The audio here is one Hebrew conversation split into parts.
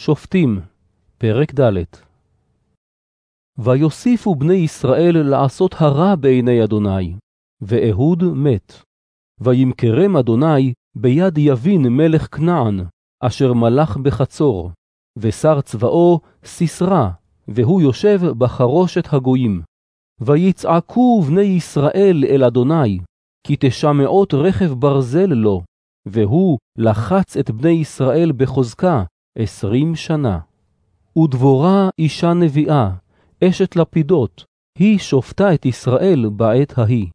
שופטים, פרק ד' ויוסיפו בני ישראל לעשות הרע בעיני אדוני, ואהוד מת. וימכרם אדוני ביד יבין מלך כנען, אשר מלך בחצור, ושר צבאו סיסרא, והוא יושב בחרושת הגויים. ויצעקו בני ישראל אל אדוני, כי תשמעות רכב ברזל לו, והוא לחץ את בני ישראל בחוזקה עשרים שנה. ודבורה אישה נביאה, אשת לפידות, היא שופטה את ישראל בעת ההיא.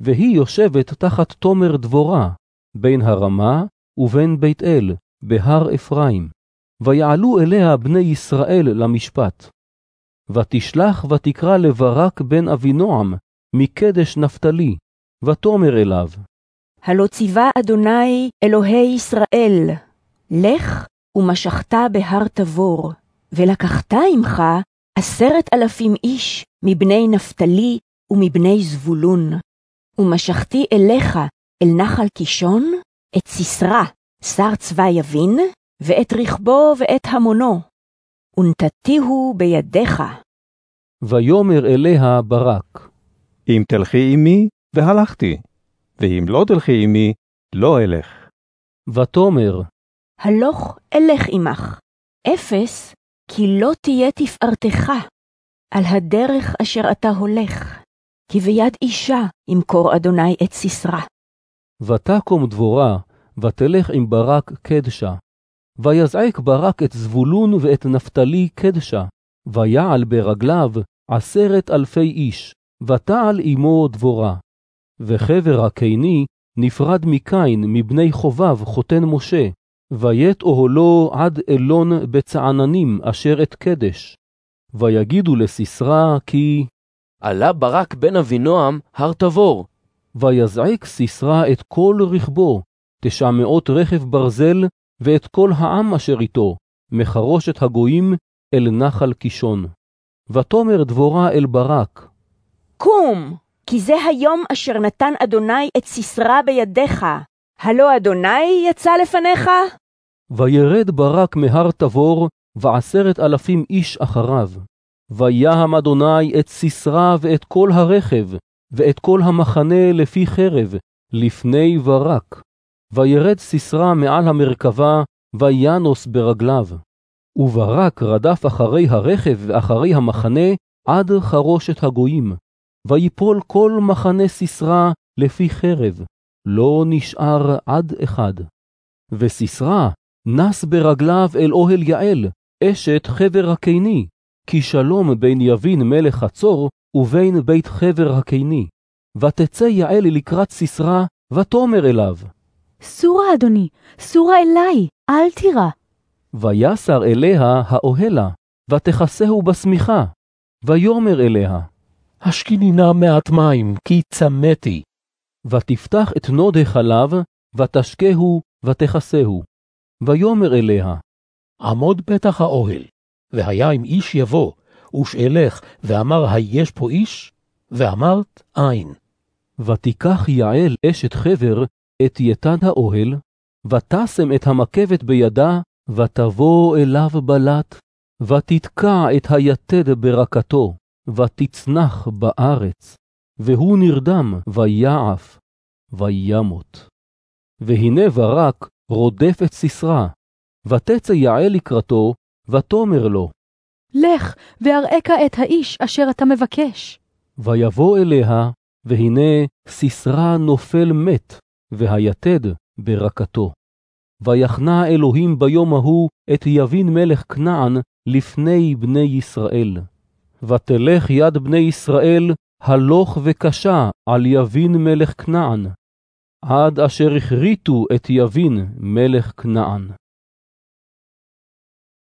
והיא יושבת תחת תומר דבורה, בין הרמה ובין בית אל, בהר אפרים. ויעלו אליה בני ישראל למשפט. ותשלח ותקרא לברק בן אבינועם, מקדש נפתלי, ותאמר אליו. הלא ציווה אדוני אלוהי ישראל, לך ומשכת בהר תבור, ולקחת עמך עשרת אלפים איש מבני נפתלי ומבני זבולון, ומשכתי אליך אל נחל קישון את סיסרא, שר צבא יבין, ואת רכבו ואת המונו, ונתתיהו בידיך. ויאמר אליה ברק, אם תלכי עמי, והלכתי, ואם לא תלכי עמי, לא אלך. ותאמר, הלוך אלך עמך, אפס, כי לא תהיה תפארתך על הדרך אשר אתה הולך, כי ביד אישה ימכור אדוני את סיסרא. ותקום דבורה, ותלך עם ברק קדשה. ויזעק ברק את זבולון ואת נפתלי קדשה, ויעל ברגליו עשרת אלפי איש, ותעל עמו דבורה. וחבר הקיני נפרד מקין מבני חובב חותן משה, ויט אוהלו עד אלון בצעננים אשר את קדש. ויגידו לסיסרא כי עלה ברק בן אבינועם הר תבור. ויזעק סיסרא את כל רכבו, תשע מאות רכב ברזל, ואת כל העם אשר איתו, מחרושת הגויים אל נחל קישון. ותאמר דבורה אל ברק, קום, כי זה היום אשר נתן אדוני את סיסרא בידיך. הלא אדוני יצא לפניך? וירד ברק מהר תבור, ועשרת אלפים איש אחריו. ויהם אדוני את סיסרא ואת כל הרכב, ואת כל המחנה לפי חרב, לפני ברק. וירד סיסרא מעל המרכבה, וינוס ברגליו. וברק רדף אחרי הרכב ואחרי המחנה עד חרושת הגויים. ויפול כל מחנה סיסרא לפי חרב, לא נשאר עד אחד. וסיסרא נס ברגליו אל אוהל יעל, אשת חבר הקיני, כי שלום בין יבין מלך חצור ובין בית חבר הקיני. ותצא יעל לקראת סיסרא, ותאמר אליו, סורה, אדוני, סורה אלי, אל תירא. ויסר אליה האוהלה, ותכסהו בשמיכה. ויאמר אליה, השקיני נא מעט מים, כי צמאתי. ותפתח את נוד החלב, ותשקהו, ותכסהו. ויאמר אליה, עמוד פתח האוהל, והיה אם איש יבוא, ושאלך, ואמר היש פה איש? ואמרת אין. ותיקח יעל אשת חבר את יתד האוהל, ותשם את המקבת בידה, ותבוא אליו בלט, ותתקע את היתד ברקתו, ותצנח בארץ, והוא נרדם, ויעף, וימות. והנה ברק רודף את סיסרא, ותצא יעל לקראתו, ותאמר לו, לך, ואראך את האיש אשר אתה מבקש. ויבוא אליה, והנה סיסרא נופל מת, והיתד ברקתו. ויחנה אלוהים ביום ההוא את יבין מלך כנען לפני בני ישראל. ותלך יד בני ישראל הלוך וקשה על יבין מלך כנען, עד אשר הכריתו את יבין מלך כנען.